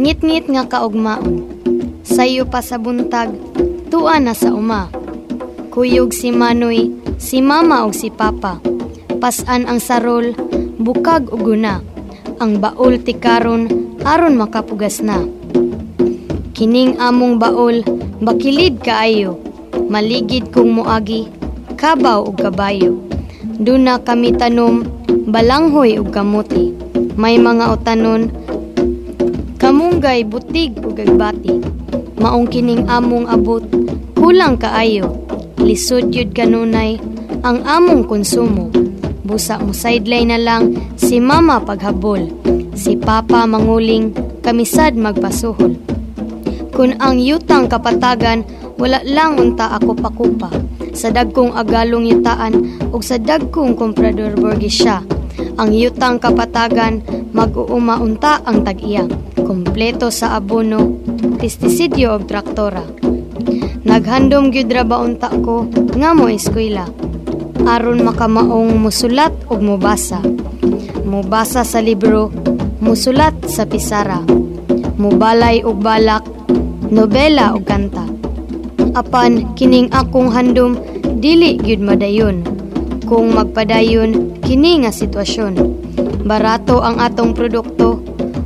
Ngit-ngit nga kaugmaon. Sayo pa sa buntag, tuwa na sa uma. Kuyog si Manoy, si Mama ug si Papa. Pasan ang sarol, bukag ug guna. Ang baol ti karon aron makapugas na. Kining among baol, bakilid kaayo. Maligid kong muagi, kabaw ug kabayo. Duna kami tanom, balanghoy ug kamuti. May mga utanon, kamunggay butig ug agbati. Maong kining among abot, kulang kaayo. Lisod yun kanunay, ang among konsumo. Busa mo sideline na lang si mama paghabol. Si papa manguling, kamisad magpasuhol. Kung ang yutang kapatagan, wala lang unta ako pakupa. Sa dagkong agalong yutaan ug sa dagkong komprador siya. Ang yutang kapatagan, mag-uuma unta ang tag-iya. Kompleto sa abono, pestisidyo og traktora. Naghandom gyud ra ba unta ko nga mo eskwela. Aron makamaong musulat ug mubasa. Mubasa sa libro, musulat sa pisara. Mubalay og balak, nobela ug kanta. Apan kining akong handom dili gyud madayon. Kung magpadayon kini nga sitwasyon. Barato ang atong produkto,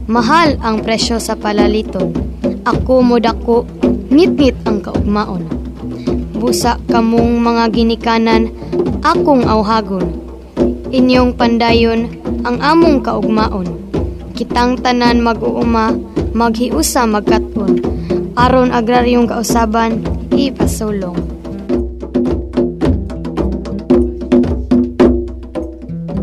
mahal ang presyo sa palaliton. Ako mo dako, ngit-ngit ang kaugmaon. Busa kamong mga ginikanan, akong awhagon. Inyong pandayon ang among kaugmaon. Kitang tanan mag-uuma, maghiusa magkaton. Aron agraryong kausaban, ipasulong.